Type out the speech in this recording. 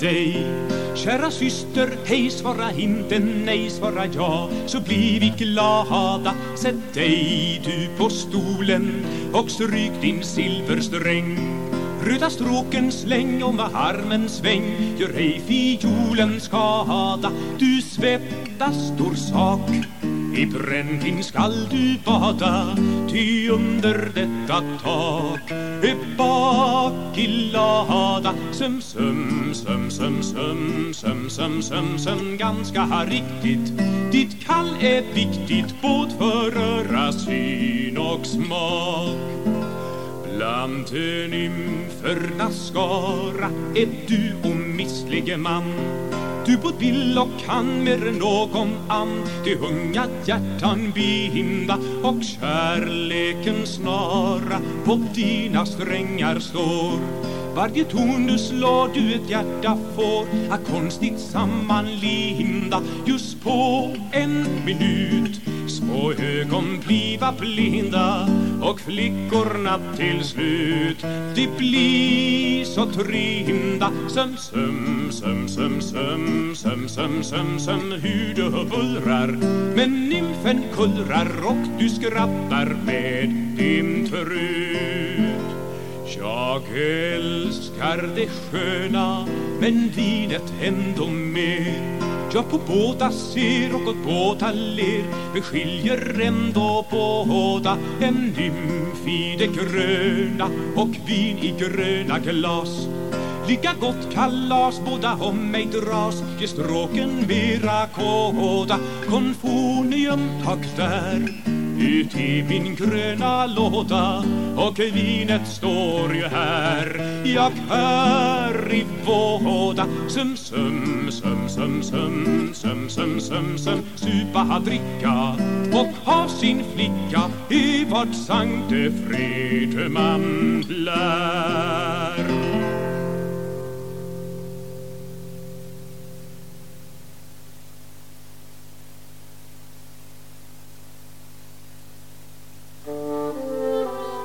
dig. Kära syster, hej svara inte nej svara ja. Så blir vi glada. Sätt dig du på stolen och stryk din silversträng. Röda stråken släng och med armen sväng. Gör ej fiolen skada. Du svettas stor sak. I brännvin skall du bada. Ty under detta tak är bak i lada Söm, söm, söm, söm, söm, söm, söm, söm, söm Ganska riktigt. Ditt kall är viktigt både för öra, syn och smak. Bland nymfernas skara är du omisslige man du både vill och kan mer än någon ann De unga hjärtan binda och kärleken snara. På dina strängar står. Varje ton du slår du ett hjärta får. Att konstigt sammanlinda just på en minut. Små ögon bliva blinda och flickorna till slut. De blir så trinda söm, söm, söm, söm, söm, söm, söm, söm, söm hur du bullrar. Men nymfen kullrar och du skrattar med din trut. Jag älskar det sköna men vinet ändå mer jag på båda ser och åt båda ler. Beskiljer ändå båda En nymf i det gröna och vin i gröna glas. Lika gott kalas båda om mig dras. Ge stråken mera kåda Konfonium tack där ut i min gröna låda och vinet står ju här. Jag hör i våda Sum, sum, sum, sum, sum, sum, sum, sum, sum Supa, dricka och ha sin flicka i vart Sankte Fredman lär.